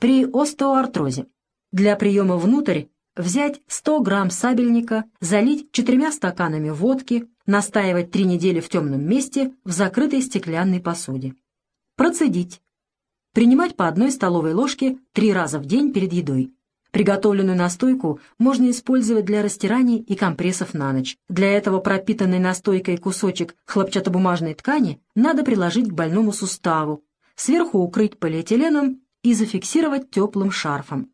При остеоартрозе. Для приема внутрь взять 100 грамм сабельника, залить четырьмя стаканами водки, настаивать три недели в темном месте в закрытой стеклянной посуде. Процедить. Принимать по одной столовой ложке три раза в день перед едой. Приготовленную настойку можно использовать для растираний и компрессов на ночь. Для этого пропитанный настойкой кусочек хлопчатобумажной ткани надо приложить к больному суставу, сверху укрыть полиэтиленом и зафиксировать теплым шарфом.